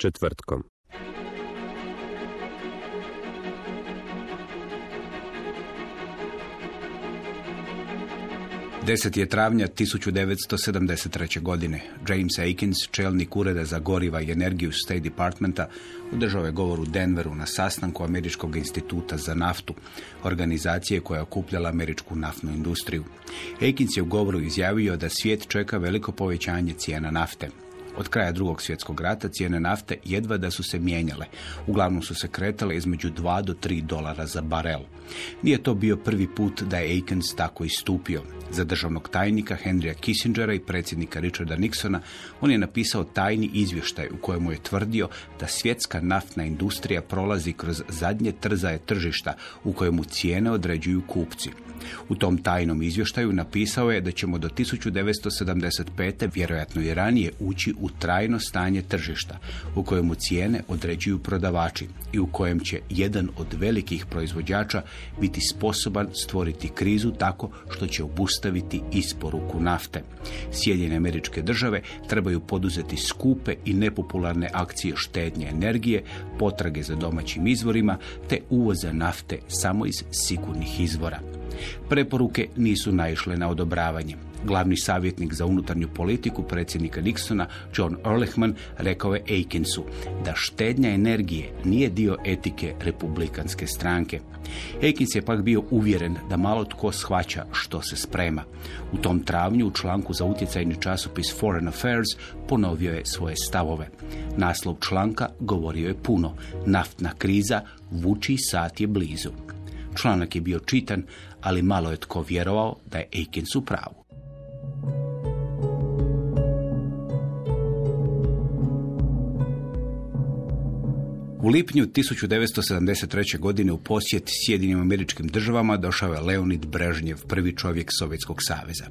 Četvrtkom. Deset je travnja 1973. godine. James Aikins, čelnik ureda za goriva i energiju State Departmenta, održao je govor u Denveru na sastanku Američkog instituta za naftu, organizacije koja je okupljala američku naftnu industriju. Aikins je u govoru izjavio da svijet čeka veliko povećanje cijena nafte. Od kraja drugog svjetskog rata cijene nafte jedva da su se mijenjale. Uglavnom su se kretale između 2 do 3 dolara za barel. Nije to bio prvi put da je Aikens tako istupio. Za državnog tajnika Henrya Kissingera i predsjednika Richarda Nixona on je napisao tajni izvještaj u kojemu je tvrdio da svjetska naftna industrija prolazi kroz zadnje trzaje tržišta u kojemu cijene određuju kupci. U tom tajnom izvještaju napisao je da ćemo do 1975. vjerojatno i ranije ući u trajno stanje tržišta u kojemu cijene određuju prodavači i u kojem će jedan od velikih proizvođača biti sposoban stvoriti krizu tako što će obustaviti isporuku nafte. Sjedinjene američke države trebaju poduzeti skupe i nepopularne akcije štednje energije, potrage za domaćim izvorima te uvoza nafte samo iz sigurnih izvora. Preporuke nisu naišle na odobravanje. Glavni savjetnik za unutarnju politiku predsjednika Nixona, John Ehrlichman, rekao je Aikensu da štednja energije nije dio etike republikanske stranke. Aikens je pak bio uvjeren da malo tko shvaća što se sprema. U tom travnju u članku za utjecajni časopis Foreign Affairs ponovio je svoje stavove. Naslov članka govorio je puno. Naftna kriza, vuči sat je blizu. Članak je bio čitan, ali malo je tko vjerovao da je Aikens u pravu. U lipnju 1973. godine u posjet Sjedinim američkim državama došao je Leonid Brežnjev, prvi čovjek Sovjetskog saveza.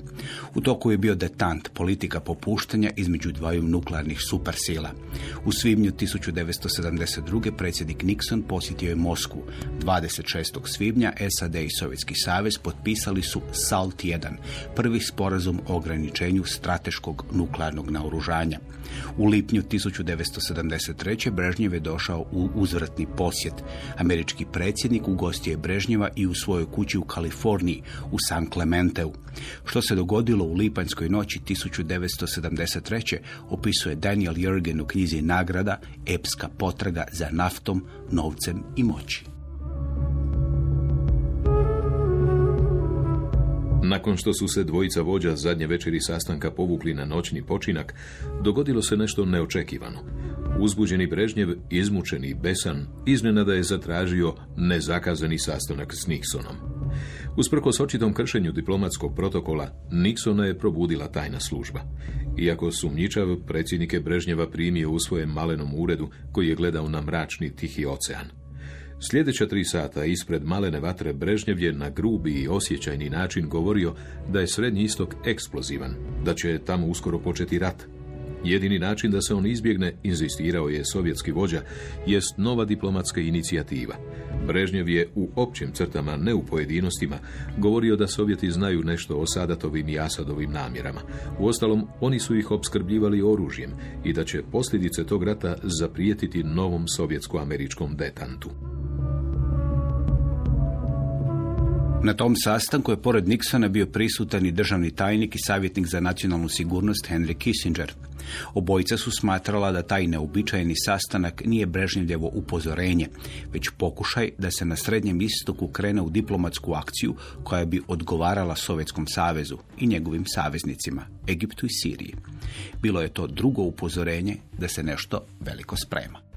U toku je bio detant politika popuštanja između dvaju nuklearnih supersila. U svibnju 1972. predsjednik Nixon posjetio je Moskvu. 26. svibnja SAD i Sovjetski savez potpisali su SALT 1, prvi sporazum o ograničenju strateškog nuklearnog naoružanja. U lipnju 1973. Brežnjev je došao u uzvratni posjet. Američki predsjednik ugostio je Brežnjeva i u svojoj kući u Kaliforniji, u San Clementeu. Što se dogodilo u lipanjskoj noći 1973. opisuje Daniel Jurgen u knjizi Nagrada, epska potraga za naftom, novcem i moći. Nakon što su se dvojica vođa zadnje večeri sastanka povukli na noćni počinak, dogodilo se nešto neočekivano. Uzbuđeni Brežnjev, izmučeni i besan, iznenada je zatražio nezakazani sastanak s Nixonom. Usprkos očitom kršenju diplomatskog protokola, Nixona je probudila tajna služba. Iako sumnjičav, predsjednik je Brežnjeva primio u svojem malenom uredu koji je gledao na mračni tihi ocean. Sljedeća tri sata ispred malene vatre Brežnjev je na grubi i osjećajni način govorio da je Srednji istok eksplozivan, da će tamo uskoro početi rat. Jedini način da se on izbjegne, inzistirao je sovjetski vođa, jest nova diplomatska inicijativa. Brežnjev je u općim crtama, ne u pojedinostima, govorio da Sovjeti znaju nešto o Sadatovim i Asadovim namjerama. Uostalom, oni su ih opskrbljivali oružjem i da će posljedice tog rata zaprijetiti novom sovjetsko-američkom detantu. Na tom sastanku je pored Nixona bio prisutan i državni tajnik i savjetnik za nacionalnu sigurnost Henry Kissinger. Obojica su smatrala da taj neobičajeni sastanak nije Brežnjevljevo upozorenje, već pokušaj da se na Srednjem istoku krene u diplomatsku akciju koja bi odgovarala Sovjetskom savezu i njegovim saveznicima, Egiptu i Siriji. Bilo je to drugo upozorenje da se nešto veliko sprema.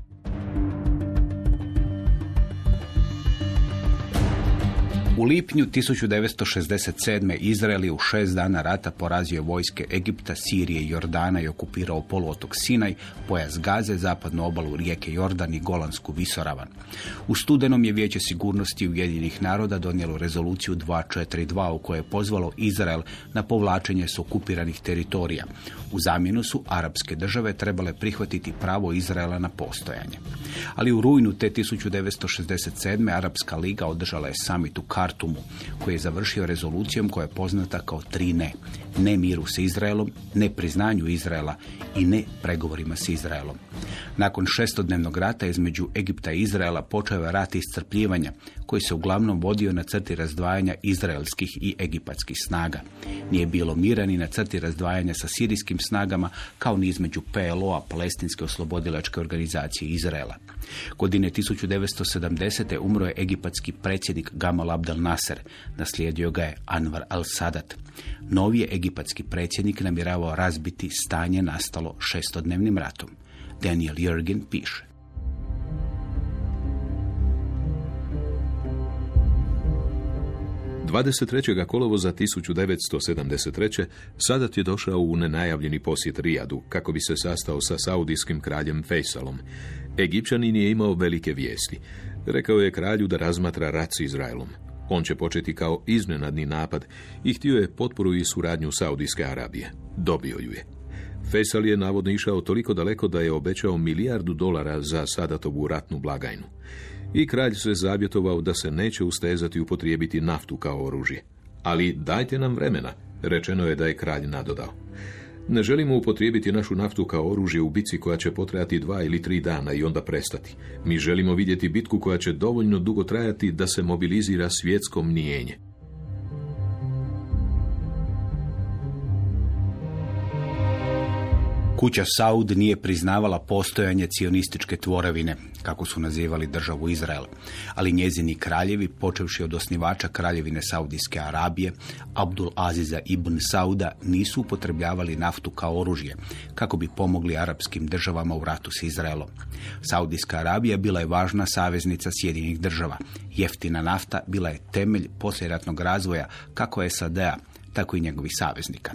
U lipnju 1967. Izrael je u šest dana rata porazio vojske Egipta, Sirije i Jordana i okupirao poluotok Sinaj, pojas Gaze, zapadnu obalu rijeke Jordan i Golansku visoravan. U studenom je Vijeće sigurnosti Ujedinjenih naroda donijelo rezoluciju 242 u kojoj je pozvalo Izrael na povlačenje s okupiranih teritorija. U zamjenu su arapske države trebale prihvatiti pravo Izraela na postojanje. Ali u rujnu te 1967. Arapska liga održala je summit u Kartumu, koji je završio rezolucijom koja je poznata kao tri ne. Ne miru s Izraelom, ne priznanju Izraela i ne pregovorima s Izraelom. Nakon šestodnevnog rata između Egipta i Izraela počeo je rat iscrpljivanja, koji se uglavnom vodio na crti razdvajanja izraelskih i egipatskih snaga. Nije bilo mira ni na crti razdvajanja sa sirijskim snagama, kao ni između PLO-a, Palestinske oslobodilačke organizacije Izraela. Godine 1970. umro je egipatski predsjednik Gamal Abdel Nasser, naslijedio ga je Anwar al-Sadat. Novi je egipatski predsjednik namjeravao razbiti stanje nastalo šestodnevnim ratom. Daniel Jurgen piše. 23. kolovoza 1973. Sadat je došao u nenajavljeni posjet Rijadu kako bi se sastao sa saudijskim kraljem Fejsalom. Egipćanin je imao velike vijesti. Rekao je kralju da razmatra rat s Izraelom. On će početi kao iznenadni napad i htio je potporu i suradnju Saudijske Arabije. Dobio ju je. Faisal je navodno išao toliko daleko da je obećao milijardu dolara za Sadatovu ratnu blagajnu. I kralj se zavjetovao da se neće ustezati upotrijebiti naftu kao oružje. Ali dajte nam vremena, rečeno je da je kralj nadodao. Ne želimo upotrijebiti našu naftu kao oružje u bici koja će potrajati dva ili tri dana i onda prestati. Mi želimo vidjeti bitku koja će dovoljno dugo trajati da se mobilizira svjetsko mnijenje. Kuća Saud nije priznavala postojanje cionističke tvorevine, kako su nazivali državu Izrael, ali njezini kraljevi, počevši od osnivača kraljevine Saudijske Arabije, Abdul Aziza ibn Sauda, nisu upotrebljavali naftu kao oružje, kako bi pomogli arapskim državama u ratu s Izraelom. Saudijska Arabija bila je važna saveznica Sjedinih država. Jeftina nafta bila je temelj posljeratnog razvoja kako SAD-a, tako i njegovih saveznika.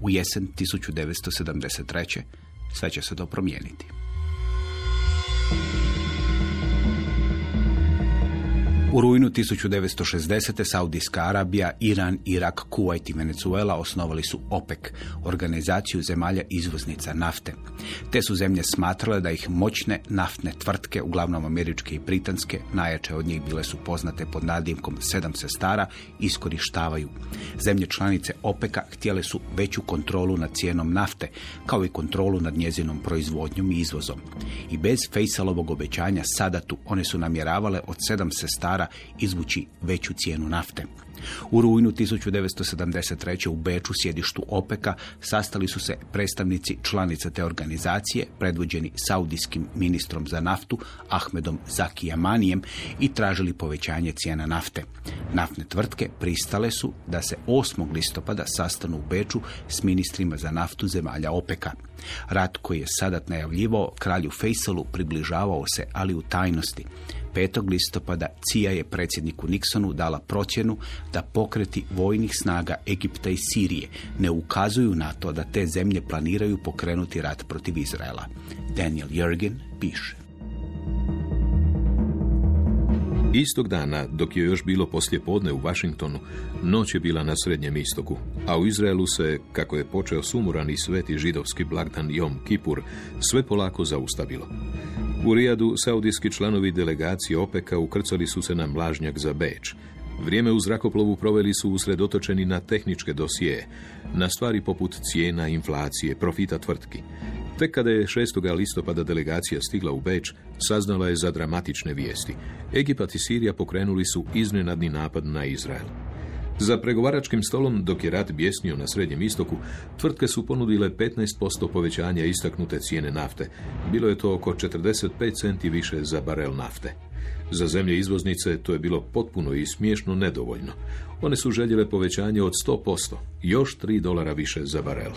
U jesen 1973. sve će se to promijeniti. U rujnu 1960. Saudijska Arabija, Iran, Irak, Kuwait i Venezuela osnovali su OPEC, organizaciju zemalja izvoznica nafte. Te su zemlje smatrale da ih moćne naftne tvrtke, uglavnom američke i britanske, najjače od njih bile su poznate pod nadimkom sedam sestara, iskorištavaju. Zemlje članice OPEC-a htjele su veću kontrolu nad cijenom nafte, kao i kontrolu nad njezinom proizvodnjom i izvozom. I bez Fejsalovog obećanja Sadatu one su namjeravale od sedam sestara izvući veću cijenu nafte. U rujnu 1973. u Beču, sjedištu OPEC-a, sastali su se predstavnici članica te organizacije, predvođeni saudijskim ministrom za naftu, Ahmedom Zakijamanijem, i tražili povećanje cijena nafte. Naftne tvrtke pristale su da se 8. listopada sastanu u Beču s ministrima za naftu zemalja OPEC-a. Rat koji je sadat najavljivao kralju Fejsalu približavao se, ali u tajnosti. 5. listopada CIA je predsjedniku Nixonu dala procjenu da pokreti vojnih snaga Egipta i Sirije ne ukazuju na to da te zemlje planiraju pokrenuti rat protiv Izraela. Daniel Jurgen piše. Istog dana, dok je još bilo poslije podne u Washingtonu, noć je bila na Srednjem istoku, a u Izraelu se, kako je počeo sumuran i sveti židovski blagdan Jom Kipur, sve polako zaustavilo. U Rijadu saudijski članovi delegacije OPEC-a ukrcali su se na mlažnjak za Beč. Vrijeme u zrakoplovu proveli su usredotočeni na tehničke dosije, na stvari poput cijena, inflacije, profita tvrtki. Tek kada je 6. listopada delegacija stigla u Beč, saznala je za dramatične vijesti. Egipat i Sirija pokrenuli su iznenadni napad na Izrael. Za pregovaračkim stolom, dok je rat bjesnio na Srednjem istoku, tvrtke su ponudile 15% povećanja istaknute cijene nafte. Bilo je to oko 45 centi više za barel nafte. Za zemlje izvoznice to je bilo potpuno i smiješno nedovoljno. One su željele povećanje od 100%, još 3 dolara više za barel.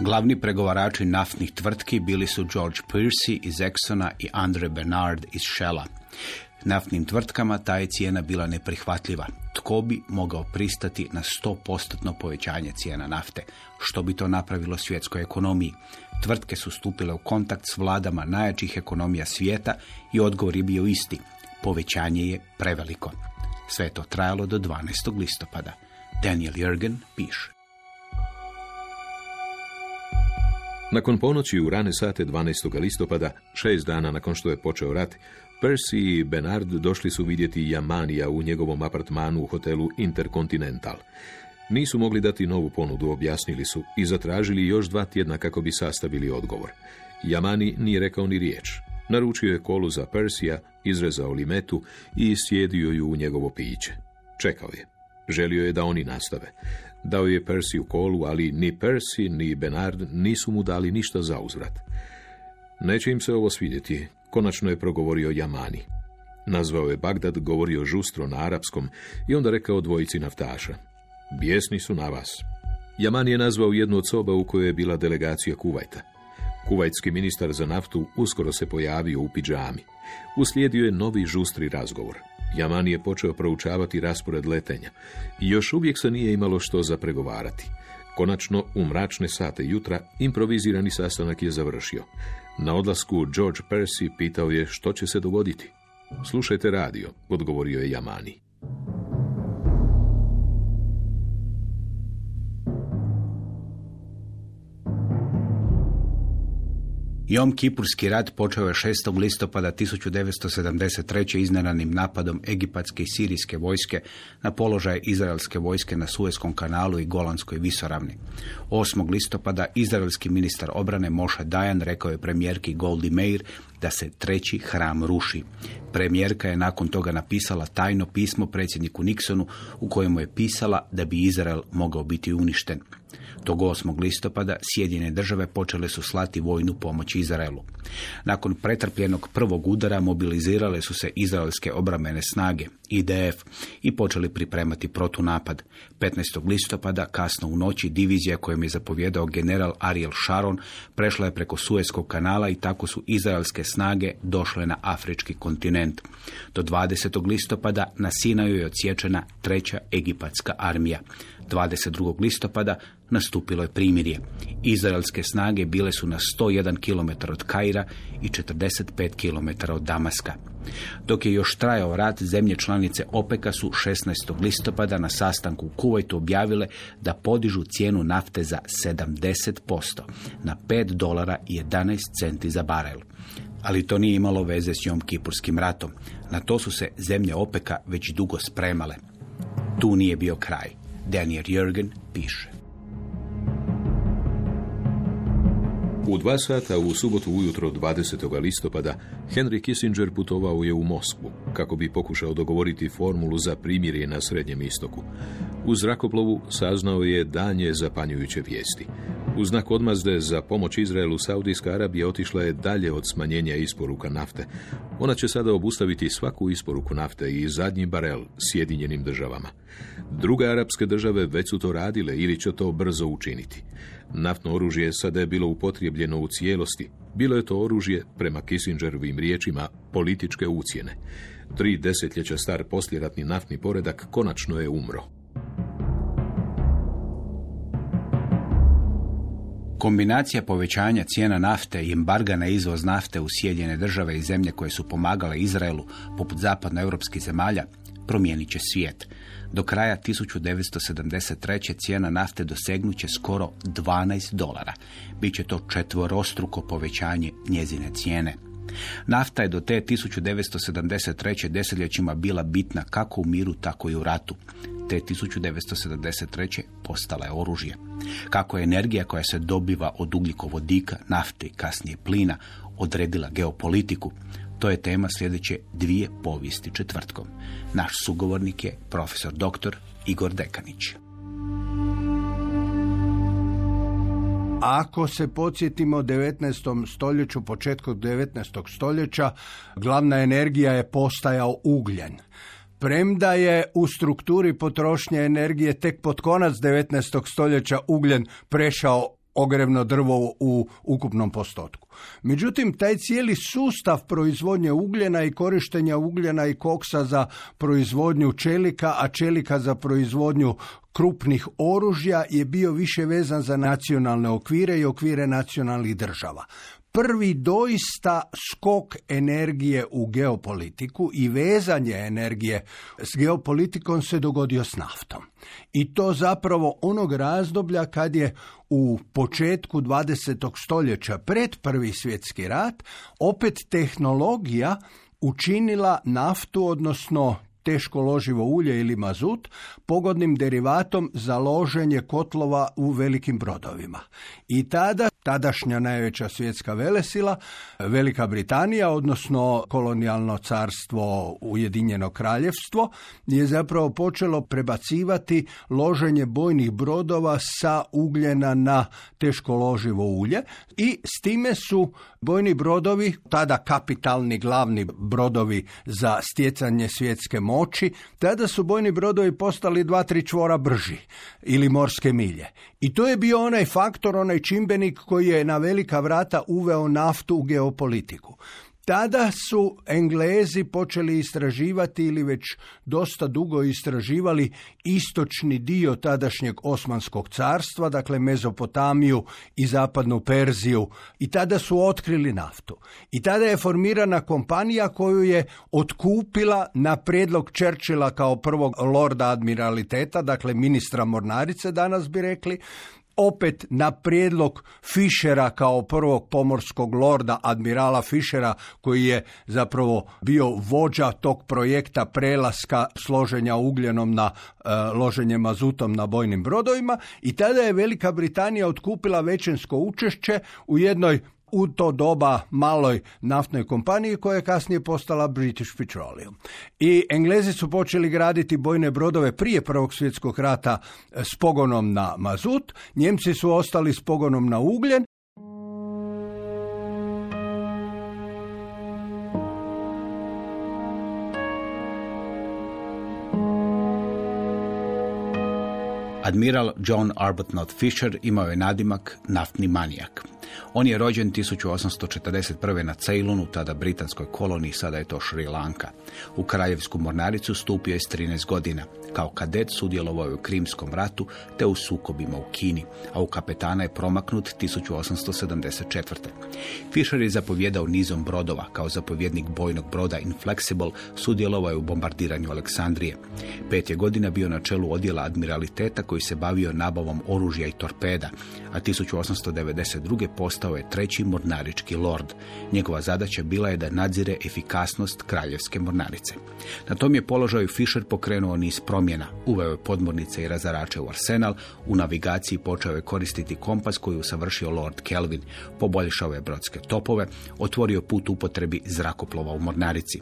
Glavni pregovarači naftnih tvrtki bili su George Piercy iz Exxona i Andre Bernard iz Shella. Naftnim tvrtkama ta je cijena bila neprihvatljiva. Tko bi mogao pristati na 100% povećanje cijena nafte? Što bi to napravilo svjetskoj ekonomiji? Tvrtke su stupile u kontakt s vladama najjačih ekonomija svijeta i odgovor je bio isti. Povećanje je preveliko. Sve to trajalo do 12. listopada. Daniel Jürgen piše. Nakon ponoći u rane sate 12. listopada, šest dana nakon što je počeo rat, Percy i Benard došli su vidjeti Jamanija u njegovom apartmanu u hotelu Intercontinental. Nisu mogli dati novu ponudu, objasnili su, i zatražili još dva tjedna kako bi sastavili odgovor. Jamani nije rekao ni riječ. Naručio je kolu za Persija, izrezao limetu i sjedio ju u njegovo piće. Čekao je. Želio je da oni nastave. Dao je Percy u kolu, ali ni Percy ni Benard nisu mu dali ništa za uzvrat. Neće im se ovo svidjeti, konačno je progovorio Jamani. Nazvao je Bagdad, govorio žustro na arapskom i onda rekao dvojici naftaša. Bijesni su na vas. Jaman je nazvao jednu od soba u kojoj je bila delegacija Kuvajta. Kuvajtski ministar za naftu uskoro se pojavio u pidžami. Uslijedio je novi žustri razgovor. Jaman je počeo proučavati raspored letenja i još uvijek se nije imalo što za pregovarati. Konačno, u mračne sate jutra, improvizirani sastanak je završio. Na odlasku George Percy pitao je što će se dogoditi. Slušajte radio, odgovorio je Jamani. Jom Kipurski rat počeo je 6. listopada 1973. iznenadnim napadom egipatske i sirijske vojske na položaje izraelske vojske na Suezkom kanalu i Golanskoj visoravni. 8. listopada izraelski ministar obrane Moshe Dayan rekao je premijerki Goldie Meir da se treći hram ruši. Premijerka je nakon toga napisala tajno pismo predsjedniku Nixonu u kojemu je pisala da bi Izrael mogao biti uništen. Tog 8. listopada Sjedine države počele su slati vojnu pomoć Izraelu. Nakon pretrpljenog prvog udara mobilizirale su se izraelske obrambene snage, IDF, i počeli pripremati protunapad. 15. listopada, kasno u noći, divizija kojom je zapovjedao general Ariel Sharon prešla je preko Suezkog kanala i tako su izraelske snage došle na afrički kontinent. Do 20. listopada na Sinaju je odsječena treća egipatska armija. 22. listopada nastupilo je primirje. Izraelske snage bile su na 101 km od Kaira i 45 km od Damaska. Dok je još trajao rat, zemlje članice OPEC-a su 16. listopada na sastanku u Kuvajtu objavile da podižu cijenu nafte za 70%, na 5 dolara i 11 centi za barel. Ali to nije imalo veze s Jom Kipurskim ratom. Na to su se zemlje OPEC-a već dugo spremale. Tu nije bio kraj. Daniel Jürgen piše. U dva sata u subotu ujutro 20. listopada Henry Kissinger putovao je u Moskvu kako bi pokušao dogovoriti formulu za primirje na Srednjem istoku. U zrakoplovu saznao je danje zapanjujuće vijesti. U znak odmazde za pomoć Izraelu Saudijska Arabija otišla je dalje od smanjenja isporuka nafte. Ona će sada obustaviti svaku isporuku nafte i zadnji barel Sjedinjenim državama. Druge arapske države već su to radile ili će to brzo učiniti. Naftno oružje sada je bilo upotrijebljeno u cijelosti. Bilo je to oružje, prema Kissingerovim riječima, političke ucijene. Tri desetljeća star posljeratni naftni poredak konačno je umro. Kombinacija povećanja cijena nafte i embarga na izvoz nafte u Sjedinjene države i zemlje koje su pomagale Izraelu, poput zapadnoevropskih zemalja, promijenit će svijet. Do kraja 1973. cijena nafte dosegnuće skoro 12 dolara. Biće to četvorostruko povećanje njezine cijene. Nafta je do te 1973. desetljećima bila bitna kako u miru, tako i u ratu. Te 1973. postala je oružje. Kako je energija koja se dobiva od ugljikovodika, nafte i kasnije plina odredila geopolitiku, to je tema sljedeće dvije povijesti četvrtkom. Naš sugovornik je profesor dr. Igor Dekanić. Ako se podsjetimo 19. stoljeću, početku 19. stoljeća, glavna energija je postajao ugljen. Premda je u strukturi potrošnje energije tek pod konac 19. stoljeća ugljen prešao ogrevno drvo u ukupnom postotku. Međutim, taj cijeli sustav proizvodnje ugljena i korištenja ugljena i koksa za proizvodnju čelika, a čelika za proizvodnju krupnih oružja je bio više vezan za nacionalne okvire i okvire nacionalnih država prvi doista skok energije u geopolitiku i vezanje energije s geopolitikom se dogodio s naftom. I to zapravo onog razdoblja kad je u početku 20. stoljeća pred prvi svjetski rat opet tehnologija učinila naftu, odnosno teško loživo ulje ili mazut pogodnim derivatom za loženje kotlova u velikim brodovima. I tada tadašnja najveća svjetska velesila, Velika Britanija, odnosno kolonijalno carstvo Ujedinjeno kraljevstvo, je zapravo počelo prebacivati loženje bojnih brodova sa ugljena na teško loživo ulje i s time su bojni brodovi, tada kapitalni glavni brodovi za stjecanje svjetske moći, tada su bojni brodovi postali dva, tri čvora brži ili morske milje. I to je bio onaj faktor, onaj čimbenik koji je na velika vrata uveo naftu u geopolitiku. Tada su Englezi počeli istraživati ili već dosta dugo istraživali istočni dio tadašnjeg Osmanskog carstva, dakle Mezopotamiju i zapadnu Perziju i tada su otkrili naftu. I tada je formirana kompanija koju je otkupila na predlog Churchilla kao prvog lorda admiraliteta, dakle ministra mornarice danas bi rekli, opet na prijedlog Fischera kao prvog pomorskog lorda, admirala Fischera, koji je zapravo bio vođa tog projekta prelaska složenja ugljenom na e, loženje mazutom na bojnim brodovima. I tada je Velika Britanija otkupila većinsko učešće u jednoj u to doba maloj naftnoj kompaniji koja je kasnije postala British Petroleum. I Englezi su počeli graditi bojne brodove prije Prvog svjetskog rata s pogonom na mazut, Njemci su ostali s pogonom na ugljen Admiral John Arbuthnot Fisher imao je nadimak naftni manijak. On je rođen 1841. na Ceylonu, tada britanskoj koloniji, sada je to Šri Lanka. U kraljevsku mornaricu stupio je s 13 godina. Kao kadet sudjelovao je u Krimskom ratu te u sukobima u Kini, a u kapetana je promaknut 1874. Fisher je zapovjedao nizom brodova. Kao zapovjednik bojnog broda Inflexible sudjelovao je u bombardiranju Aleksandrije. Pet je godina bio na čelu odjela admiraliteta koji se bavio nabavom oružja i torpeda, a 1892. postao je treći mornarički lord. Njegova zadaća bila je da nadzire efikasnost kraljevske mornarice. Na tom je položaju Fisher pokrenuo niz promjena. Uveo je podmornice i razarače u arsenal, u navigaciji počeo je koristiti kompas koji je usavršio Lord Kelvin, poboljšao je brodske topove, otvorio put upotrebi zrakoplova u mornarici.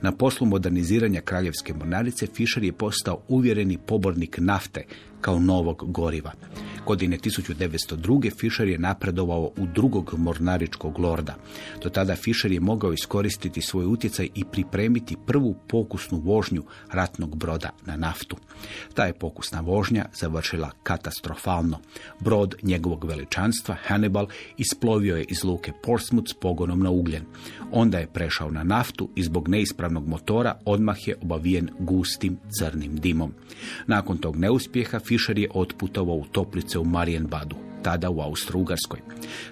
Na poslu moderniziranja kraljevske mornarice Fisher je postao uvjereni pobornik nafte, kao novog goriva. Godine 1902. Fisher je napredovao u drugog mornaričkog lorda. Do tada Fisher je mogao iskoristiti svoj utjecaj i pripremiti prvu pokusnu vožnju ratnog broda na naftu. Ta je pokusna vožnja završila katastrofalno. Brod njegovog veličanstva, Hannibal, isplovio je iz luke Portsmouth s pogonom na ugljen. Onda je prešao na naftu i zbog neispravnog motora odmah je obavijen gustim crnim dimom. Nakon tog neuspjeha Fisher je otputovao u toplice u Marienbadu. tada u Austro-Ugarskoj.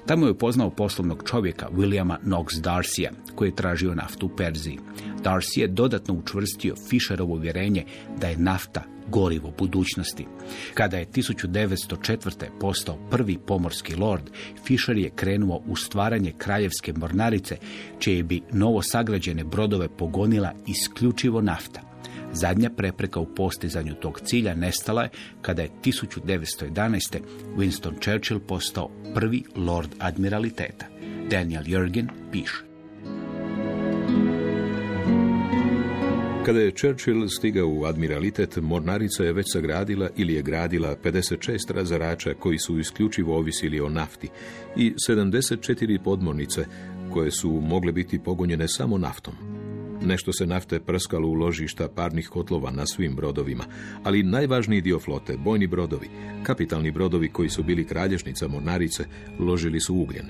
Tamo je upoznao poslovnog čovjeka Williama Knox Darcya, koji je tražio naftu u Perziji. Darcy je dodatno učvrstio Fisherovo uvjerenje da je nafta gorivo budućnosti. Kada je 1904. postao prvi pomorski lord, Fisher je krenuo u stvaranje kraljevske mornarice, čije bi novo sagrađene brodove pogonila isključivo nafta. Zadnja prepreka u postizanju tog cilja nestala je kada je 1911. Winston Churchill postao prvi lord admiraliteta. Daniel Jurgen piše. Kada je Churchill stigao u admiralitet, mornarica je već sagradila ili je gradila 56 razarača koji su isključivo ovisili o nafti i 74 podmornice koje su mogle biti pogonjene samo naftom. Nešto se nafte prskalo u ložišta parnih kotlova na svim brodovima, ali najvažniji dio flote, bojni brodovi, kapitalni brodovi koji su bili kralježnica mornarice, ložili su ugljen.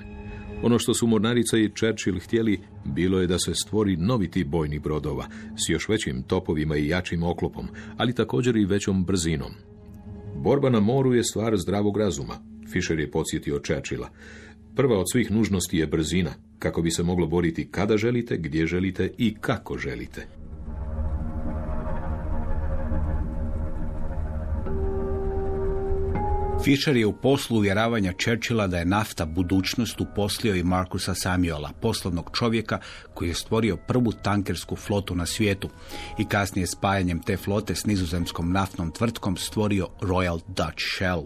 Ono što su Mornarica i Churchill htjeli bilo je da se stvori novi tip bojnih brodova s još većim topovima i jačim oklopom, ali također i većom brzinom. Borba na moru je stvar zdravog razuma, Fisher je podsjetio Churchilla. Prva od svih nužnosti je brzina, kako bi se moglo boriti kada želite, gdje želite i kako želite. Fisher je u poslu uvjeravanja Churchilla da je nafta budućnost uposlio i Markusa Samuela, poslovnog čovjeka koji je stvorio prvu tankersku flotu na svijetu i kasnije spajanjem te flote s nizozemskom naftnom tvrtkom stvorio Royal Dutch Shell.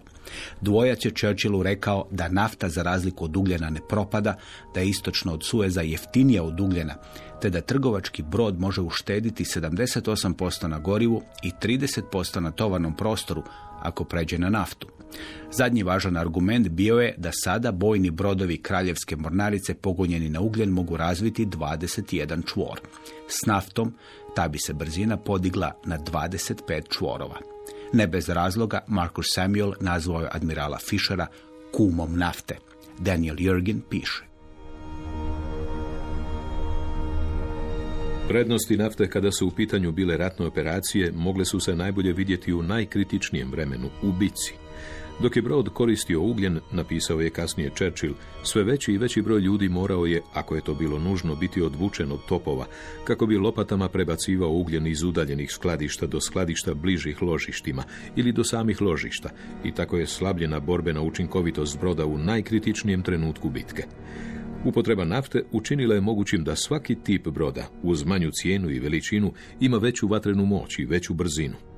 Dvojac je Churchillu rekao da nafta za razliku od ugljena ne propada, da je istočno od Sueza jeftinija od ugljena, te da trgovački brod može uštediti 78% na gorivu i 30% na tovarnom prostoru ako pređe na naftu. Zadnji važan argument bio je da sada bojni brodovi kraljevske mornarice pogonjeni na ugljen mogu razviti 21 čvor. S naftom ta bi se brzina podigla na 25 čvorova. Ne bez razloga Marcus Samuel nazvao je admirala Fischera kumom nafte. Daniel Jurgen piše. Prednosti nafte kada su u pitanju bile ratne operacije mogle su se najbolje vidjeti u najkritičnijem vremenu, u bici. Dok je brod koristio ugljen, napisao je kasnije Churchill, sve veći i veći broj ljudi morao je, ako je to bilo nužno, biti odvučen od topova, kako bi lopatama prebacivao ugljen iz udaljenih skladišta do skladišta bližih ložištima ili do samih ložišta i tako je slabljena borbena učinkovitost broda u najkritičnijem trenutku bitke. Upotreba nafte učinila je mogućim da svaki tip broda, uz manju cijenu i veličinu, ima veću vatrenu moć i veću brzinu.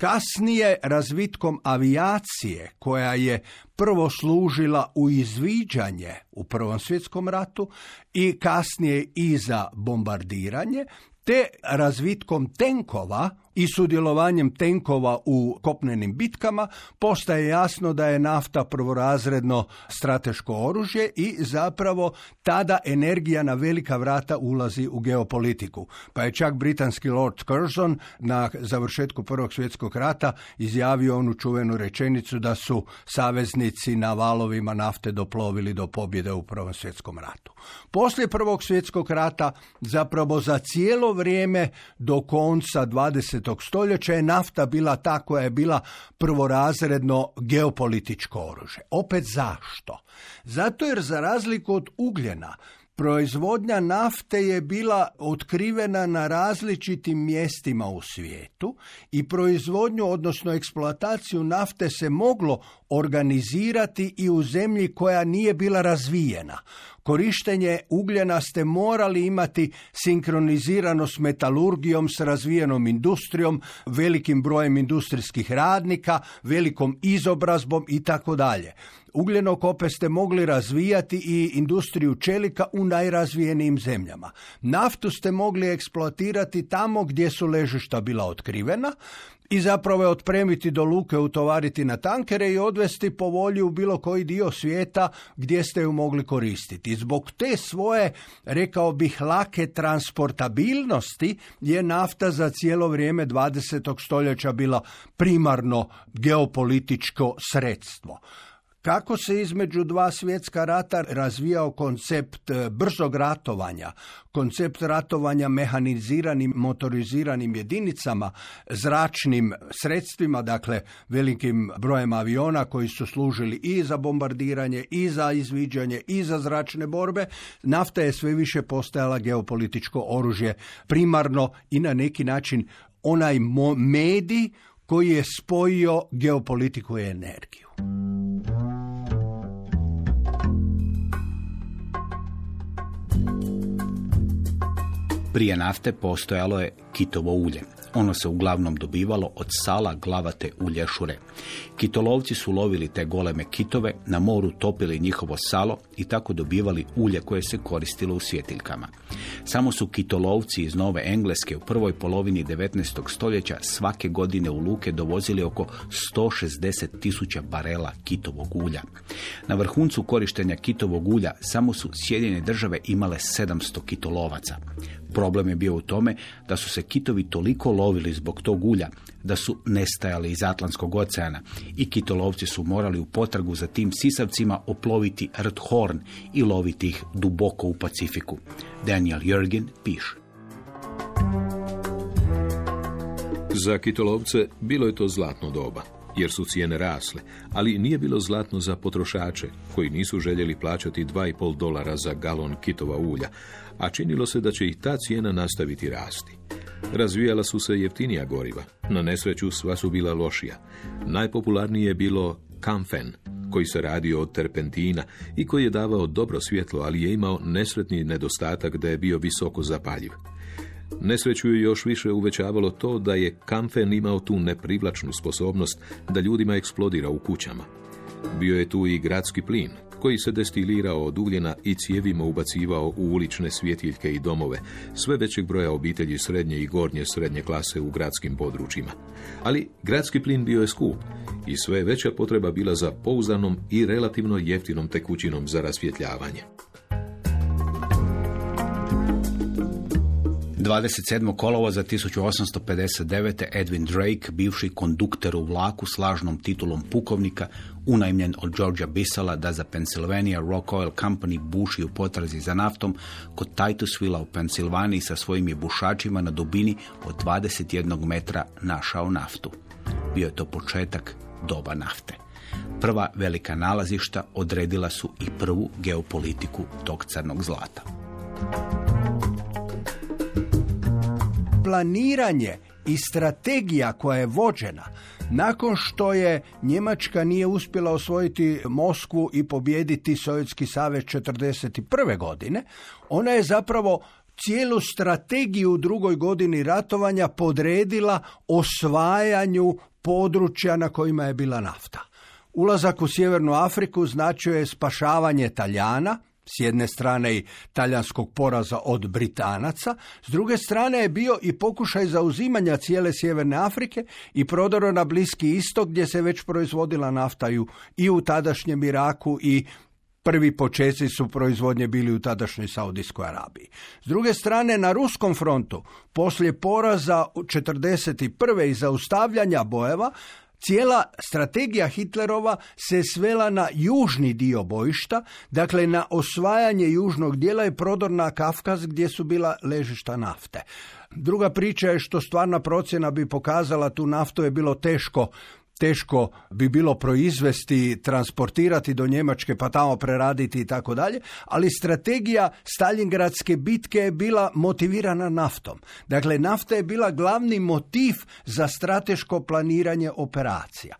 Kasnije razvitkom avijacije koja je prvo služila u izviđanje u Prvom svjetskom ratu i kasnije i za bombardiranje, te razvitkom tenkova i sudjelovanjem tenkova u kopnenim bitkama postaje jasno da je nafta prvorazredno strateško oružje i zapravo tada energija na velika vrata ulazi u geopolitiku. Pa je čak britanski Lord Curzon na završetku Prvog svjetskog rata izjavio onu čuvenu rečenicu da su saveznici na valovima nafte doplovili do pobjede u Prvom svjetskom ratu. Poslije Prvog svjetskog rata zapravo za cijelo vrijeme do konca 20 stoljeća je nafta bila ta koja je bila prvorazredno geopolitičko oružje. Opet zašto? Zato jer za razliku od ugljena, Proizvodnja nafte je bila otkrivena na različitim mjestima u svijetu i proizvodnju, odnosno eksploataciju nafte se moglo organizirati i u zemlji koja nije bila razvijena. Korištenje ugljena ste morali imati sinkronizirano s metalurgijom, s razvijenom industrijom, velikim brojem industrijskih radnika, velikom izobrazbom i tako dalje. Ugljenokope ste mogli razvijati i industriju čelika u najrazvijenijim zemljama. Naftu ste mogli eksploatirati tamo gdje su ležišta bila otkrivena, i zapravo je otpremiti do luke, utovariti na tankere i odvesti po volji u bilo koji dio svijeta gdje ste ju mogli koristiti. Zbog te svoje, rekao bih, lake transportabilnosti je nafta za cijelo vrijeme 20. stoljeća bila primarno geopolitičko sredstvo. Kako se između dva svjetska rata razvijao koncept e, brzog ratovanja, koncept ratovanja mehaniziranim, motoriziranim jedinicama, zračnim sredstvima, dakle velikim brojem aviona koji su služili i za bombardiranje, i za izviđanje, i za zračne borbe. Nafta je sve više postajala geopolitičko oružje primarno i na neki način onaj medij koji je spojio geopolitiku i energiju. Prije nafte postojalo je kitovo ulje. Ono se uglavnom dobivalo od sala glavate u lješure. Kitolovci su lovili te goleme kitove, na moru topili njihovo salo i tako dobivali ulje koje se koristilo u svjetiljkama. Samo su kitolovci iz Nove Engleske u prvoj polovini 19. stoljeća svake godine u luke dovozili oko 160 tisuća barela kitovog ulja. Na vrhuncu korištenja kitovog ulja samo su Sjedinjene države imale 700 kitolovaca. Problem je bio u tome da su se kitovi toliko lovili zbog tog ulja da su nestajali iz Atlantskog oceana i kitolovci su morali u potragu za tim sisavcima oploviti rt Horn i loviti ih duboko u Pacifiku. Daniel Jurgen piše. Za kitolovce bilo je to zlatno doba, jer su cijene rasle, ali nije bilo zlatno za potrošače, koji nisu željeli plaćati 2,5 dolara za galon kitova ulja, a činilo se da će ih ta cijena nastaviti rasti. Razvijala su se jeftinija goriva, na nesreću sva su bila lošija. Najpopularnije je bilo kamfen, koji se radio od terpentina i koji je davao dobro svjetlo, ali je imao nesretni nedostatak da je bio visoko zapaljiv. Nesreću je još više uvećavalo to da je kamfen imao tu neprivlačnu sposobnost da ljudima eksplodira u kućama. Bio je tu i gradski plin, koji se destilirao od ugljena i cijevima ubacivao u ulične svjetiljke i domove, sve većeg broja obitelji srednje i gornje srednje klase u gradskim područjima. Ali gradski plin bio je skup i sve veća potreba bila za pouzanom i relativno jeftinom tekućinom za rasvjetljavanje. 27. kolova za 1859. Edwin Drake, bivši kondukter u vlaku s lažnom titulom pukovnika, unajmljen od Georgia Bissala da za Pennsylvania Rock Oil Company buši u potrazi za naftom, kod Titusvilla u Pensilvaniji sa svojim je bušačima na dubini od 21 metra našao naftu. Bio je to početak doba nafte. Prva velika nalazišta odredila su i prvu geopolitiku tog crnog zlata. Planiranje i strategija koja je vođena nakon što je Njemačka nije uspjela osvojiti Moskvu i pobijediti Sovjetski savez 1941. godine, ona je zapravo cijelu strategiju u drugoj godini ratovanja podredila osvajanju područja na kojima je bila nafta. Ulazak u Sjevernu Afriku značio je spašavanje Taljana, s jedne strane i talijanskog poraza od Britanaca, s druge strane je bio i pokušaj zauzimanja cijele Sjeverne Afrike i prodoro na Bliski istok gdje se već proizvodila nafta i u tadašnjem Iraku i Prvi počeci su proizvodnje bili u tadašnjoj Saudijskoj Arabiji. S druge strane, na ruskom frontu, poslije poraza 1941. i zaustavljanja bojeva, Cijela strategija Hitlerova se svela na južni dio bojišta, dakle na osvajanje južnog dijela i prodor na Kafkaz gdje su bila ležišta nafte. Druga priča je što stvarna procjena bi pokazala tu naftu je bilo teško teško bi bilo proizvesti, transportirati do Njemačke pa tamo preraditi i tako dalje, ali strategija Stalingradske bitke je bila motivirana naftom. Dakle, nafta je bila glavni motiv za strateško planiranje operacija.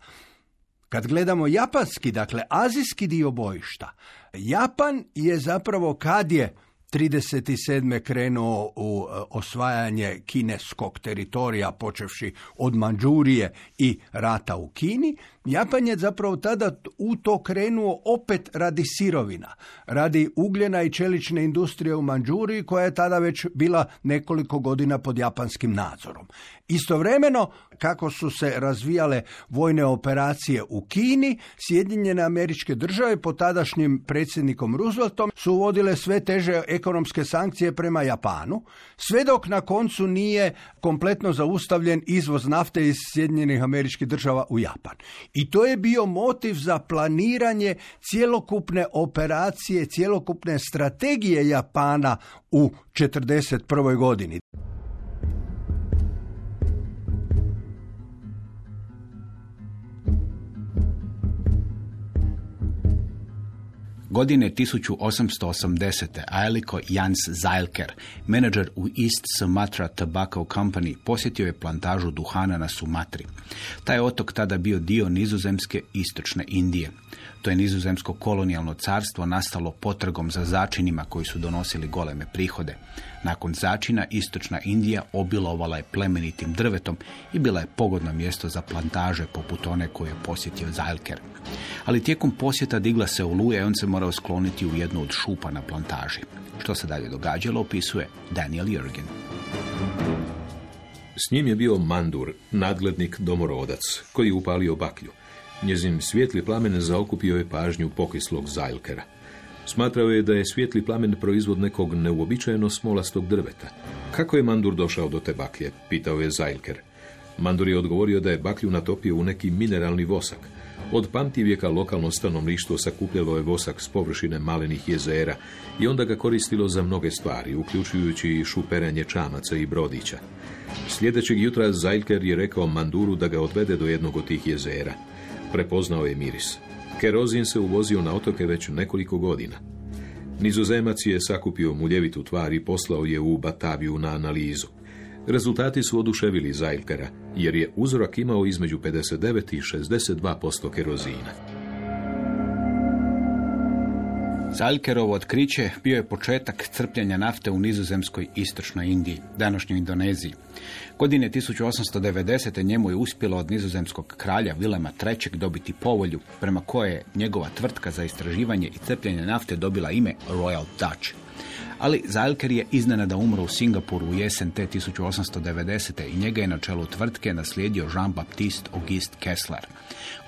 Kad gledamo japanski, dakle azijski dio bojišta, Japan je zapravo kad je 37. krenuo u e, osvajanje kineskog teritorija, počevši od Manđurije i rata u Kini, Japan je zapravo tada u to krenuo opet radi sirovina, radi ugljena i čelične industrije u Manđuriji koja je tada već bila nekoliko godina pod japanskim nadzorom. Istovremeno, kako su se razvijale vojne operacije u Kini, Sjedinjene američke države pod tadašnjim predsjednikom Rooseveltom su uvodile sve teže ekonomske sankcije prema Japanu, sve dok na koncu nije kompletno zaustavljen izvoz nafte iz Sjedinjenih američkih država u Japan. I to je bio motiv za planiranje cjelokupne operacije, cjelokupne strategije Japana u 1941. godini. Godine 1880. Aeliko Jans Zailker, menadžer u East Sumatra Tobacco Company, posjetio je plantažu duhana na Sumatri. Taj otok tada bio dio nizozemske istočne Indije. To je nizozemsko kolonijalno carstvo nastalo potragom za začinima koji su donosili goleme prihode. Nakon začina istočna Indija obilovala je plemenitim drvetom i bila je pogodno mjesto za plantaže poput one koju je posjetio Zailker. Ali tijekom posjeta digla se oluje i on se morao skloniti u jednu od šupa na plantaži. Što se dalje događalo opisuje Daniel Jurgen. S njim je bio Mandur, nadglednik domorodac, koji je upalio baklju. Njezin svijetli plamen zaokupio je pažnju pokislog Zajlkera. Smatrao je da je svijetli plamen proizvod nekog neuobičajeno smolastog drveta. Kako je Mandur došao do te baklje? pitao je Zajlker. Mandur je odgovorio da je baklju natopio u neki mineralni vosak. Od pamtivijeka lokalno stanovništvo sakupljalo je vosak s površine malenih jezera i onda ga koristilo za mnoge stvari, uključujući i šuperenje čamaca i brodića. Sljedećeg jutra Zajlker je rekao Manduru da ga odvede do jednog od tih jezera. Prepoznao je miris. Kerozin se uvozio na otoke već nekoliko godina. Nizozemac je sakupio muljevitu tvar i poslao je u Bataviju na analizu. Rezultati su oduševili Zajlkara, jer je uzrok imao između 59 i 62% kerozina. Zalkerovo otkriće bio je početak crpljenja nafte u nizozemskoj istočnoj Indiji, današnjoj Indoneziji. Godine 1890. njemu je uspjelo od nizozemskog kralja Vilema III. dobiti povolju, prema koje je njegova tvrtka za istraživanje i crpljenje nafte dobila ime Royal Dutch. Ali Zalker je iznenada umro u Singapuru u jesen te 1890. i njega je na čelu tvrtke naslijedio Jean-Baptiste Auguste Kessler.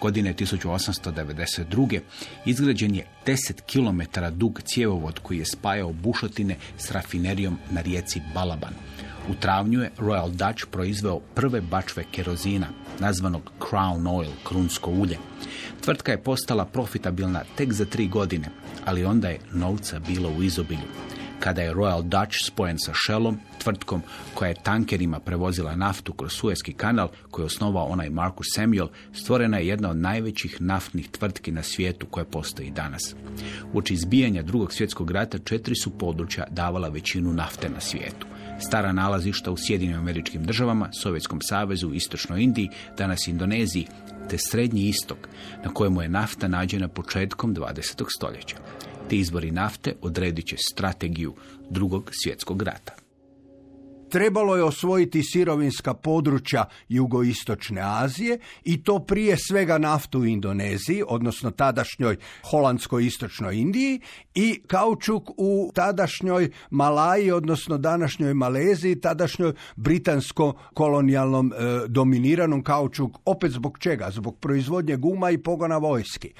Godine 1892. izgrađen je 10 km dug cjevovod koji je spajao bušotine s rafinerijom na rijeci Balaban. U travnju je Royal Dutch proizveo prve bačve kerozina, nazvanog Crown Oil, krunsko ulje. Tvrtka je postala profitabilna tek za tri godine, ali onda je novca bilo u izobilju. Kada je Royal Dutch spojen sa Shellom, tvrtkom koja je tankerima prevozila naftu kroz Suezki kanal, koji je osnovao onaj Marcus Samuel, stvorena je jedna od najvećih naftnih tvrtki na svijetu koja postoji danas. Uoči izbijanja drugog svjetskog rata četiri su područja davala većinu nafte na svijetu. Stara nalazišta u Sjedinim američkim državama, Sovjetskom savezu, Istočnoj Indiji, danas Indoneziji, te Srednji istok, na kojemu je nafta nađena početkom 20. stoljeća. Ti izvori nafte odredit će strategiju drugog svjetskog rata. Trebalo je osvojiti sirovinska područja jugoistočne Azije i to prije svega naftu u Indoneziji, odnosno tadašnjoj holandskoj istočnoj Indiji i kaučuk u tadašnjoj Malaji, odnosno današnjoj Maleziji, tadašnjoj britansko-kolonijalnom e, dominiranom kaučuk. Opet zbog čega? Zbog proizvodnje guma i pogona vojski.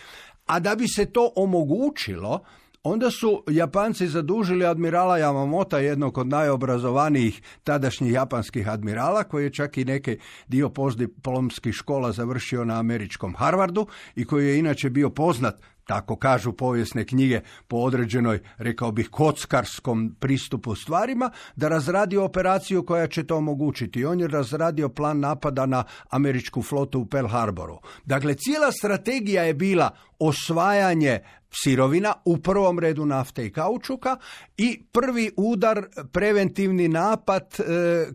A da bi se to omogućilo, Onda su Japanci zadužili admirala Yamamota, jednog od najobrazovanijih tadašnjih japanskih admirala, koji je čak i neke dio postdiplomskih škola završio na američkom Harvardu i koji je inače bio poznat tako kažu povijesne knjige po određenoj, rekao bih, kockarskom pristupu stvarima, da razradi operaciju koja će to omogućiti. On je razradio plan napada na američku flotu u Pearl Harboru. Dakle, cijela strategija je bila osvajanje sirovina, u prvom redu nafte i kaučuka i prvi udar, preventivni napad e,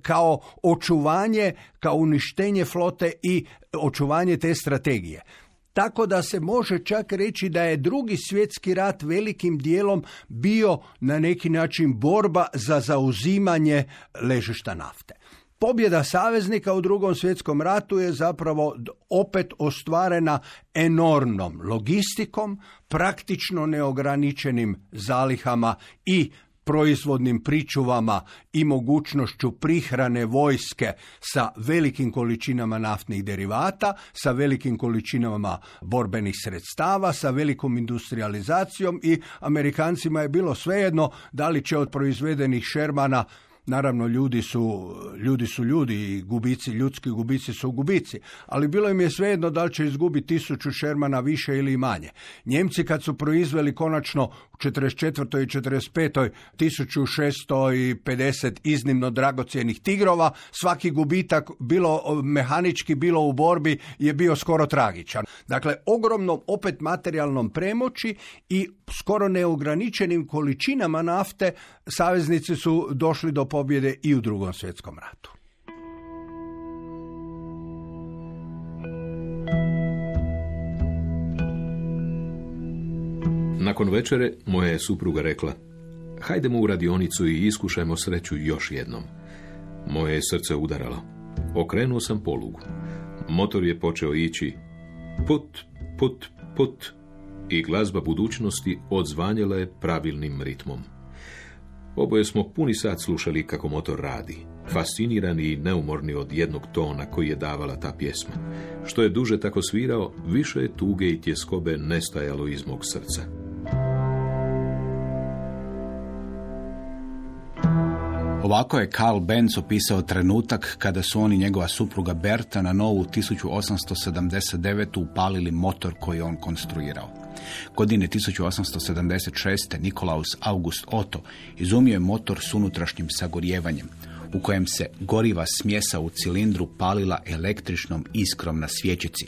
kao očuvanje, kao uništenje flote i očuvanje te strategije. Tako da se može čak reći da je drugi svjetski rat velikim dijelom bio na neki način borba za zauzimanje ležišta nafte. Pobjeda saveznika u drugom svjetskom ratu je zapravo opet ostvarena enormnom logistikom, praktično neograničenim zalihama i proizvodnim pričuvama i mogućnošću prihrane vojske sa velikim količinama naftnih derivata, sa velikim količinama borbenih sredstava, sa velikom industrializacijom i Amerikancima je bilo svejedno da li će od proizvedenih Shermana Naravno, ljudi su, ljudi su ljudi i gubici, ljudski gubici su gubici, ali bilo im je svejedno da li će izgubiti tisuću Šermana više ili manje. Njemci kad su proizveli konačno u 44. i 45. 1650 iznimno dragocjenih tigrova, svaki gubitak bilo mehanički, bilo u borbi je bio skoro tragičan. Dakle, ogromnom opet materijalnom premoći i skoro neograničenim količinama nafte saveznici su došli do pobjede i u drugom svjetskom ratu. Nakon večere moja je supruga rekla Hajdemo u radionicu i iskušajmo sreću još jednom. Moje je srce udaralo. Okrenuo sam polugu. Motor je počeo ići put, put, put i glazba budućnosti odzvanjala je pravilnim ritmom. Oboje smo puni sat slušali kako motor radi, fascinirani i neumorni od jednog tona koji je davala ta pjesma. Što je duže tako svirao, više je tuge i tjeskobe nestajalo iz mog srca. Ovako je Karl Benz opisao trenutak kada su on i njegova supruga Berta na novu 1879. upalili motor koji on konstruirao. Godine 1876. Nikolaus August Otto izumio je motor s unutrašnjim sagorjevanjem, u kojem se goriva smjesa u cilindru palila električnom iskrom na svječici.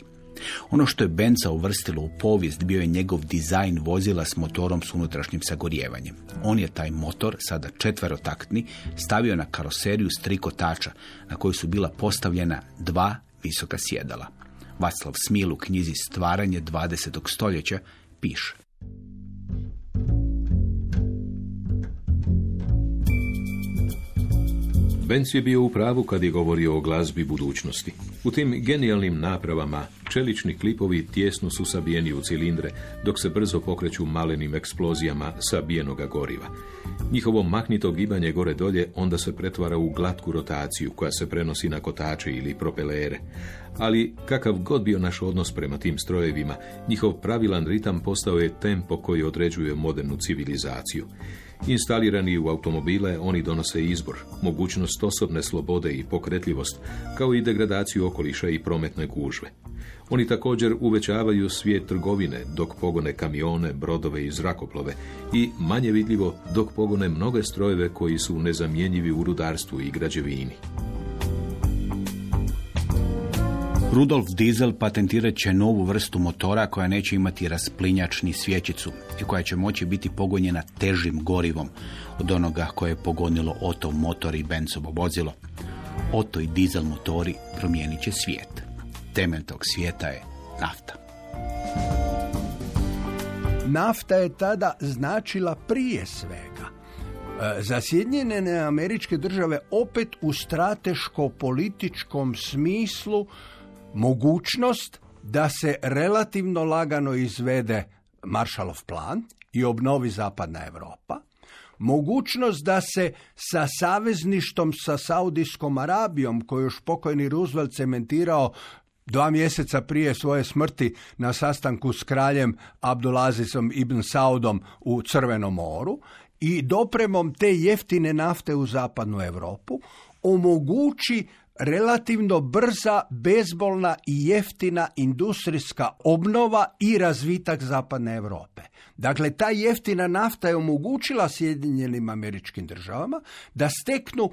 Ono što je Benza uvrstilo u povijest bio je njegov dizajn vozila s motorom s unutrašnjim sagorjevanjem. On je taj motor, sada četverotaktni, stavio na karoseriju s tri kotača, na koji su bila postavljena dva visoka sjedala. Vaclav Smil u knjizi Stvaranje 20. stoljeća piše. Benz je bio u pravu kad je govorio o glazbi budućnosti. U tim genijalnim napravama čelični klipovi tjesno su sabijeni u cilindre, dok se brzo pokreću malenim eksplozijama sabijenoga goriva. Njihovo mahnito gibanje gore dolje onda se pretvara u glatku rotaciju koja se prenosi na kotače ili propelere. Ali kakav god bio naš odnos prema tim strojevima, njihov pravilan ritam postao je tempo koji određuje modernu civilizaciju. Instalirani u automobile, oni donose izbor, mogućnost osobne slobode i pokretljivost, kao i degradaciju okoliša i prometne gužve. Oni također uvećavaju svijet trgovine, dok pogone kamione, brodove i zrakoplove i, manje vidljivo, dok pogone mnoge strojeve koji su nezamjenjivi u rudarstvu i građevini. Rudolf Diesel patentirat će novu vrstu motora koja neće imati rasplinjač ni svječicu i koja će moći biti pogonjena težim gorivom od onoga koje je pogonilo Otto motor i Benzovo vozilo. Otto i dizel motori promijenit će svijet. Temelj tog svijeta je nafta. Nafta je tada značila prije svega e, za Sjedinjene američke države opet u strateško-političkom smislu mogućnost da se relativno lagano izvede Maršalov plan i obnovi zapadna Europa, mogućnost da se sa savezništom sa Saudijskom Arabijom, koju još pokojni Roosevelt cementirao dva mjeseca prije svoje smrti na sastanku s kraljem Abdulazizom ibn Saudom u Crvenom moru i dopremom te jeftine nafte u zapadnu Europu omogući relativno brza, bezbolna i jeftina industrijska obnova i razvitak zapadne Europe. Dakle, ta jeftina nafta je omogućila Sjedinjenim američkim državama da steknu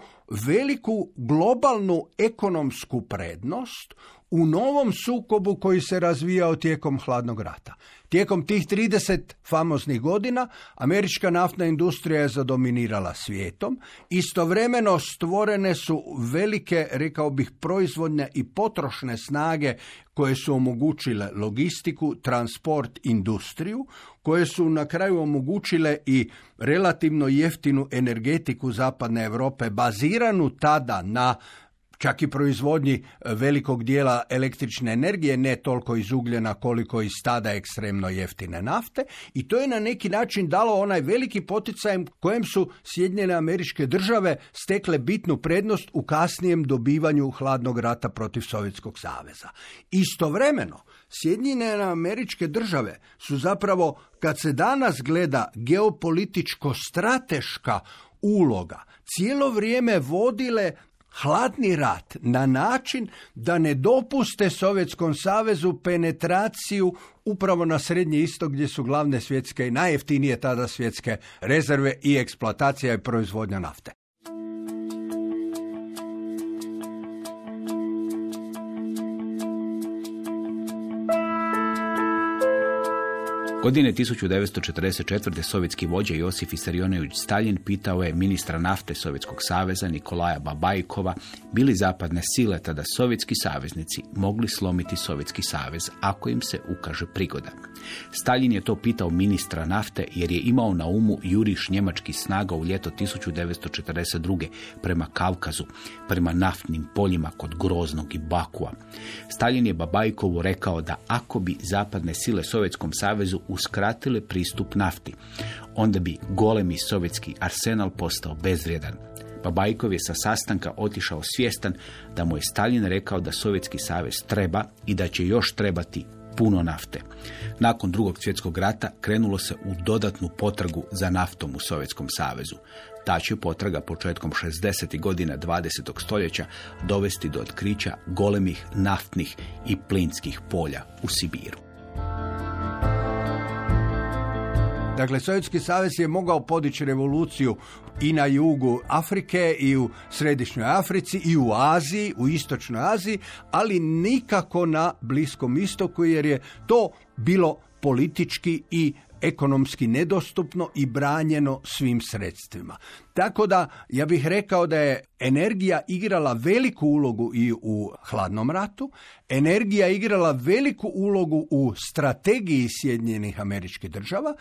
veliku globalnu ekonomsku prednost u novom sukobu koji se razvijao tijekom hladnog rata. Tijekom tih 30 famoznih godina američka naftna industrija je zadominirala svijetom. Istovremeno stvorene su velike, rekao bih, proizvodne i potrošne snage koje su omogućile logistiku, transport, industriju, koje su na kraju omogućile i relativno jeftinu energetiku zapadne Europe baziranu tada na čak i proizvodnji e, velikog dijela električne energije, ne toliko iz ugljena koliko iz stada ekstremno jeftine nafte i to je na neki način dalo onaj veliki poticaj kojem su Sjedinjene američke države stekle bitnu prednost u kasnijem dobivanju hladnog rata protiv Sovjetskog saveza. Istovremeno, Sjedinjene američke države su zapravo, kad se danas gleda geopolitičko-strateška uloga, cijelo vrijeme vodile hladni rat na način da ne dopuste Sovjetskom savezu penetraciju upravo na Srednji istok gdje su glavne svjetske i najjeftinije tada svjetske rezerve i eksploatacija i proizvodnja nafte. Godine 1944. sovjetski vođa Josif Isarionović Stalin pitao je ministra nafte Sovjetskog saveza Nikolaja Babajkova bili zapadne sile tada sovjetski saveznici mogli slomiti Sovjetski savez ako im se ukaže prigoda. Stalin je to pitao ministra nafte jer je imao na umu juriš njemačkih snaga u ljeto 1942. prema Kavkazu, prema naftnim poljima kod Groznog i Bakua. Stalin je Babajkovu rekao da ako bi zapadne sile Sovjetskom savezu uskratile pristup nafti, onda bi golemi sovjetski arsenal postao bezvrijedan. Babajkov je sa sastanka otišao svjestan da mu je Stalin rekao da Sovjetski savez treba i da će još trebati puno nafte. Nakon drugog svjetskog rata krenulo se u dodatnu potragu za naftom u Sovjetskom savezu. Ta će potraga početkom 60. godina 20. stoljeća dovesti do otkrića golemih naftnih i plinskih polja u Sibiru. Dakle, Sovjetski savez je mogao podići revoluciju i na jugu Afrike i u središnjoj Africi i u Aziji, u istočnoj Aziji, ali nikako na Bliskom istoku jer je to bilo politički i ekonomski nedostupno i branjeno svim sredstvima. Tako da ja bih rekao da je energija igrala veliku ulogu i u hladnom ratu, energija igrala veliku ulogu u strategiji Sjedinjenih američkih država,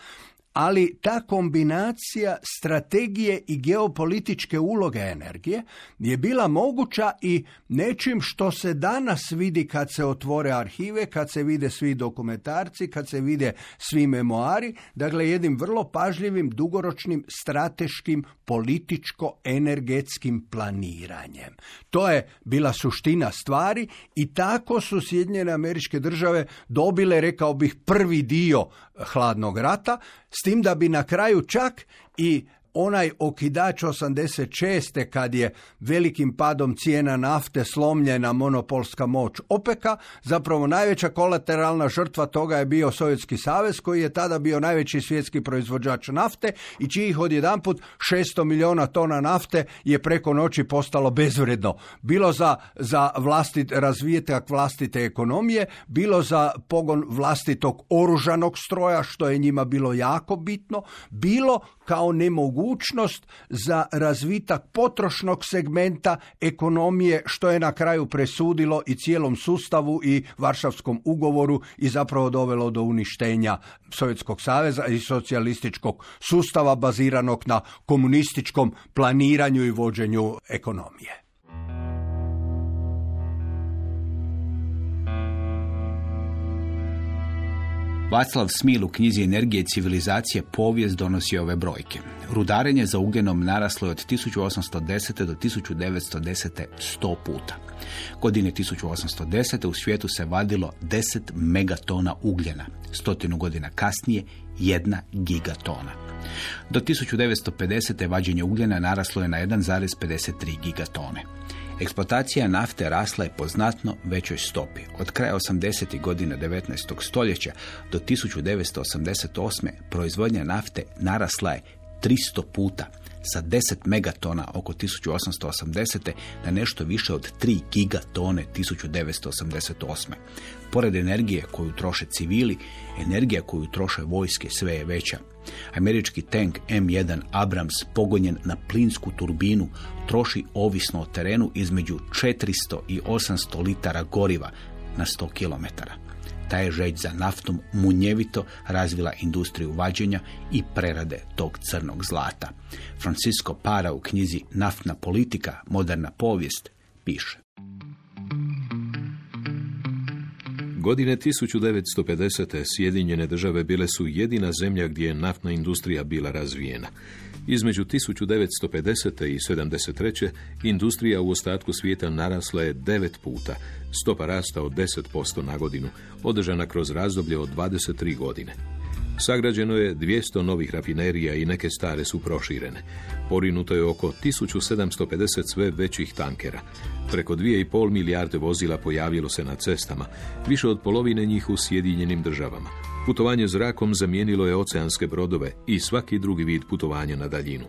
ali ta kombinacija strategije i geopolitičke uloge energije je bila moguća i nečim što se danas vidi kad se otvore arhive, kad se vide svi dokumentarci, kad se vide svi memoari, dakle jednim vrlo pažljivim, dugoročnim, strateškim, političko-energetskim planiranjem. To je bila suština stvari i tako su Sjedinjene američke države dobile, rekao bih, prvi dio hladnog rata, s tim da bi na kraju čak i onaj okidač 86. kad je velikim padom cijena nafte slomljena monopolska moć OPEKA, zapravo najveća kolateralna žrtva toga je bio Sovjetski savez koji je tada bio najveći svjetski proizvođač nafte i čijih odjedanput 600 milijuna tona nafte je preko noći postalo bezvredno. Bilo za, za vlastit, razvijetak vlastite ekonomije, bilo za pogon vlastitog oružanog stroja, što je njima bilo jako bitno, bilo kao nemogućnost za razvitak potrošnog segmenta ekonomije što je na kraju presudilo i cijelom sustavu i Varšavskom ugovoru i zapravo dovelo do uništenja Sovjetskog saveza i socijalističkog sustava baziranog na komunističkom planiranju i vođenju ekonomije. Vaclav Smil u knjizi Energije civilizacije povijest donosi ove brojke. Rudarenje za ugenom naraslo je od 1810. do 1910. 100 puta. Godine 1810. u svijetu se vadilo 10 megatona ugljena. Stotinu godina kasnije jedna gigatona. Do 1950. vađenje ugljena naraslo je na 1,53 gigatone. Eksploatacija nafte rasla je po znatno većoj stopi. Od kraja 80. godina 19. stoljeća do 1988. proizvodnja nafte narasla je 300 puta sa 10 megatona oko 1880. na nešto više od 3 gigatone 1988. Pored energije koju troše civili, energija koju troše vojske sve je veća. Američki tank M1 Abrams pogonjen na plinsku turbinu troši ovisno o terenu između 400 i 800 litara goriva na 100 km. Ta je žeć za naftom munjevito razvila industriju vađenja i prerade tog crnog zlata. Francisco Para u knjizi Naftna politika, moderna povijest piše. Godine 1950. Sjedinjene države bile su jedina zemlja gdje je naftna industrija bila razvijena. Između 1950. i 73. industrija u ostatku svijeta narasla je devet puta, stopa rasta od 10% na godinu, održana kroz razdoblje od 23 godine. Sagrađeno je 200 novih rafinerija i neke stare su proširene. Porinuto je oko 1750 sve većih tankera. Preko 2,5 milijarde vozila pojavilo se na cestama, više od polovine njih u Sjedinjenim državama. Putovanje zrakom zamijenilo je oceanske brodove i svaki drugi vid putovanja na daljinu.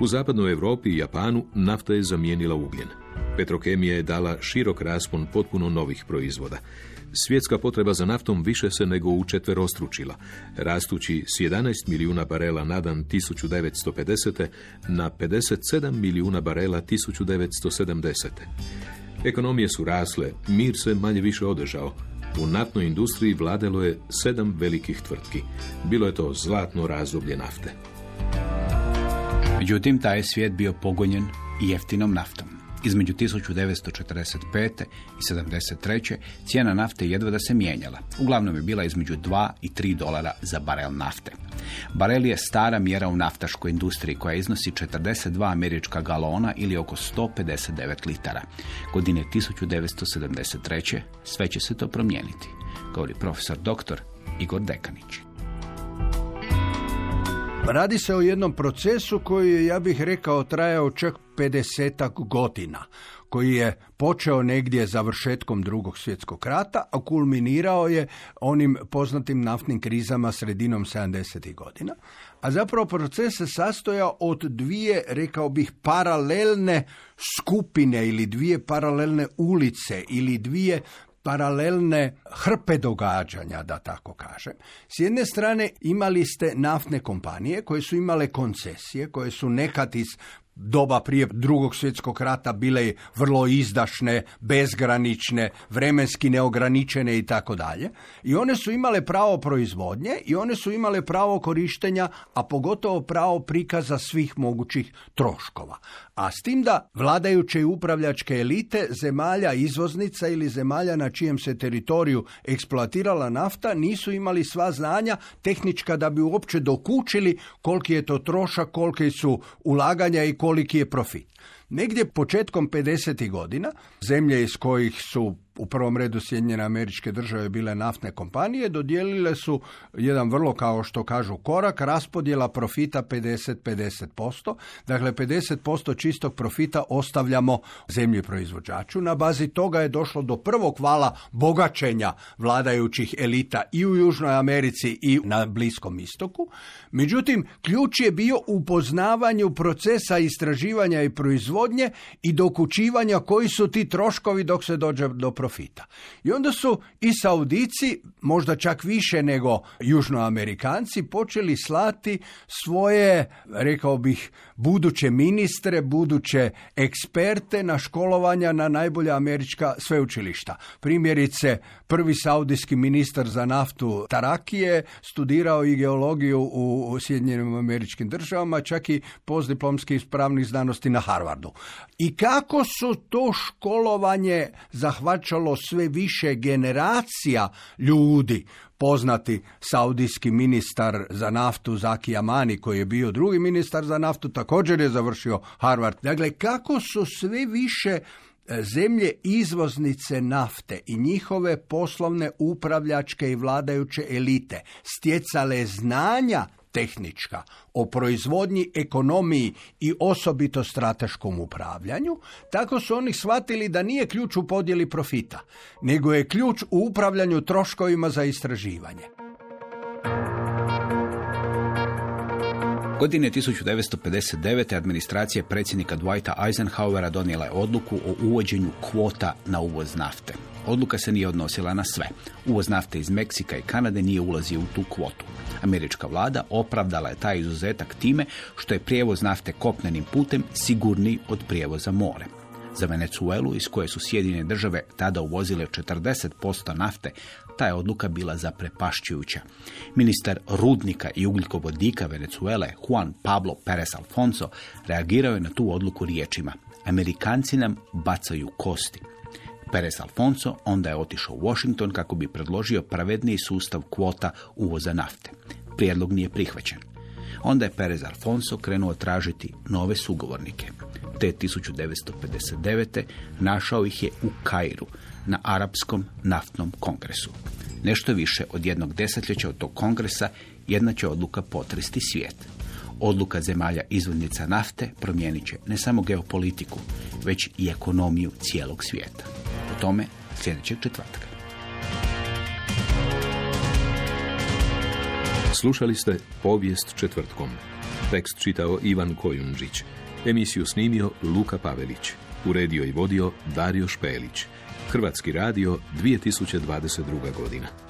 U zapadnoj Europi i Japanu nafta je zamijenila ugljen. Petrokemija je dala širok raspon potpuno novih proizvoda. Svjetska potreba za naftom više se nego učetverostručila, rastući s 11 milijuna barela na dan 1950. na 57 milijuna barela 1970. Ekonomije su rasle, mir se manje više održao. U naftnoj industriji vladalo je sedam velikih tvrtki. Bilo je to zlatno razdoblje nafte. Međutim, taj je svijet bio pogonjen jeftinom naftom. Između 1945. i 73. cijena nafte jedva da se mijenjala. Uglavnom je bila između 2 i 3 dolara za barel nafte. Barel je stara mjera u naftaškoj industriji koja iznosi 42 američka galona ili oko 159 litara. Godine 1973. sve će se to promijeniti, govori profesor doktor Igor Dekanić. Radi se o jednom procesu koji je, ja bih rekao, trajao čak 50 godina, koji je počeo negdje završetkom drugog svjetskog rata, a kulminirao je onim poznatim naftnim krizama sredinom 70. godina. A zapravo proces se sastoja od dvije, rekao bih, paralelne skupine ili dvije paralelne ulice ili dvije paralelne hrpe događanja, da tako kažem. S jedne strane imali ste naftne kompanije koje su imale koncesije, koje su nekad iz doba prije drugog svjetskog rata bile vrlo izdašne, bezgranične, vremenski neograničene i tako dalje. I one su imale pravo proizvodnje i one su imale pravo korištenja, a pogotovo pravo prikaza svih mogućih troškova. A s tim da vladajuće i upravljačke elite zemalja izvoznica ili zemalja na čijem se teritoriju eksploatirala nafta nisu imali sva znanja tehnička da bi uopće dokučili koliki je to trošak, kolike su ulaganja i koliki je profit. Negdje početkom 50. godina zemlje iz kojih su u prvom redu Sjedinjene američke države bile naftne kompanije, dodijelile su jedan vrlo, kao što kažu, korak, raspodjela profita 50-50%. Dakle, 50% čistog profita ostavljamo zemlji proizvođaču. Na bazi toga je došlo do prvog vala bogaćenja vladajućih elita i u Južnoj Americi i na Bliskom istoku. Međutim, ključ je bio u poznavanju procesa istraživanja i proizvodnje i dokučivanja koji su ti troškovi dok se dođe do profita profita. I onda su i Saudici, možda čak više nego Južnoamerikanci, počeli slati svoje, rekao bih, buduće ministre, buduće eksperte na školovanja na najbolja američka sveučilišta. Primjerice, prvi saudijski ministar za naftu Tarakije studirao i geologiju u Sjedinjenim američkim državama, čak i postdiplomski iz pravnih znanosti na Harvardu. I kako su to školovanje zahvaćalo sve više generacija ljudi, poznati saudijski ministar za naftu Zaki Amani koji je bio drugi ministar za naftu također je završio Harvard. Dakle, kako su sve više e, zemlje izvoznice nafte i njihove poslovne upravljačke i vladajuće elite stjecale znanja tehnička, o proizvodnji, ekonomiji i osobito strateškom upravljanju, tako su oni shvatili da nije ključ u podjeli profita, nego je ključ u upravljanju troškovima za istraživanje. Godine 1959. administracija predsjednika Dwighta Eisenhowera donijela je odluku o uvođenju kvota na uvoz nafte. Odluka se nije odnosila na sve. Uvoz nafte iz Meksika i Kanade nije ulazio u tu kvotu. Američka vlada opravdala je taj izuzetak time što je prijevoz nafte kopnenim putem sigurniji od prijevoza more. Za Venecuelu, iz koje su Sjedinjene države tada uvozile 40% nafte, ta je odluka bila zaprepašćujuća. Ministar rudnika i ugljikovodika Venezuele, Juan Pablo Perez Alfonso, reagirao je na tu odluku riječima. Amerikanci nam bacaju kosti. Perez Alfonso onda je otišao u Washington kako bi predložio pravedniji sustav kvota uvoza nafte. Prijedlog nije prihvaćen. Onda je Perez Alfonso krenuo tražiti nove sugovornike. Te 1959. našao ih je u Kairu, na Arapskom naftnom kongresu. Nešto više od jednog desetljeća od tog kongresa jedna će odluka potresti svijet. Odluka zemalja izvodnica nafte promijenit će ne samo geopolitiku, već i ekonomiju cijelog svijeta. Tome sljedećeg četvrtka. Slušali ste povijest četvrtkom. Tekst čitao Ivan Kojundžić. Emisiju snimio Luka Pavelić. Uredio i vodio Dario Špelić. Hrvatski radio 2022. godina.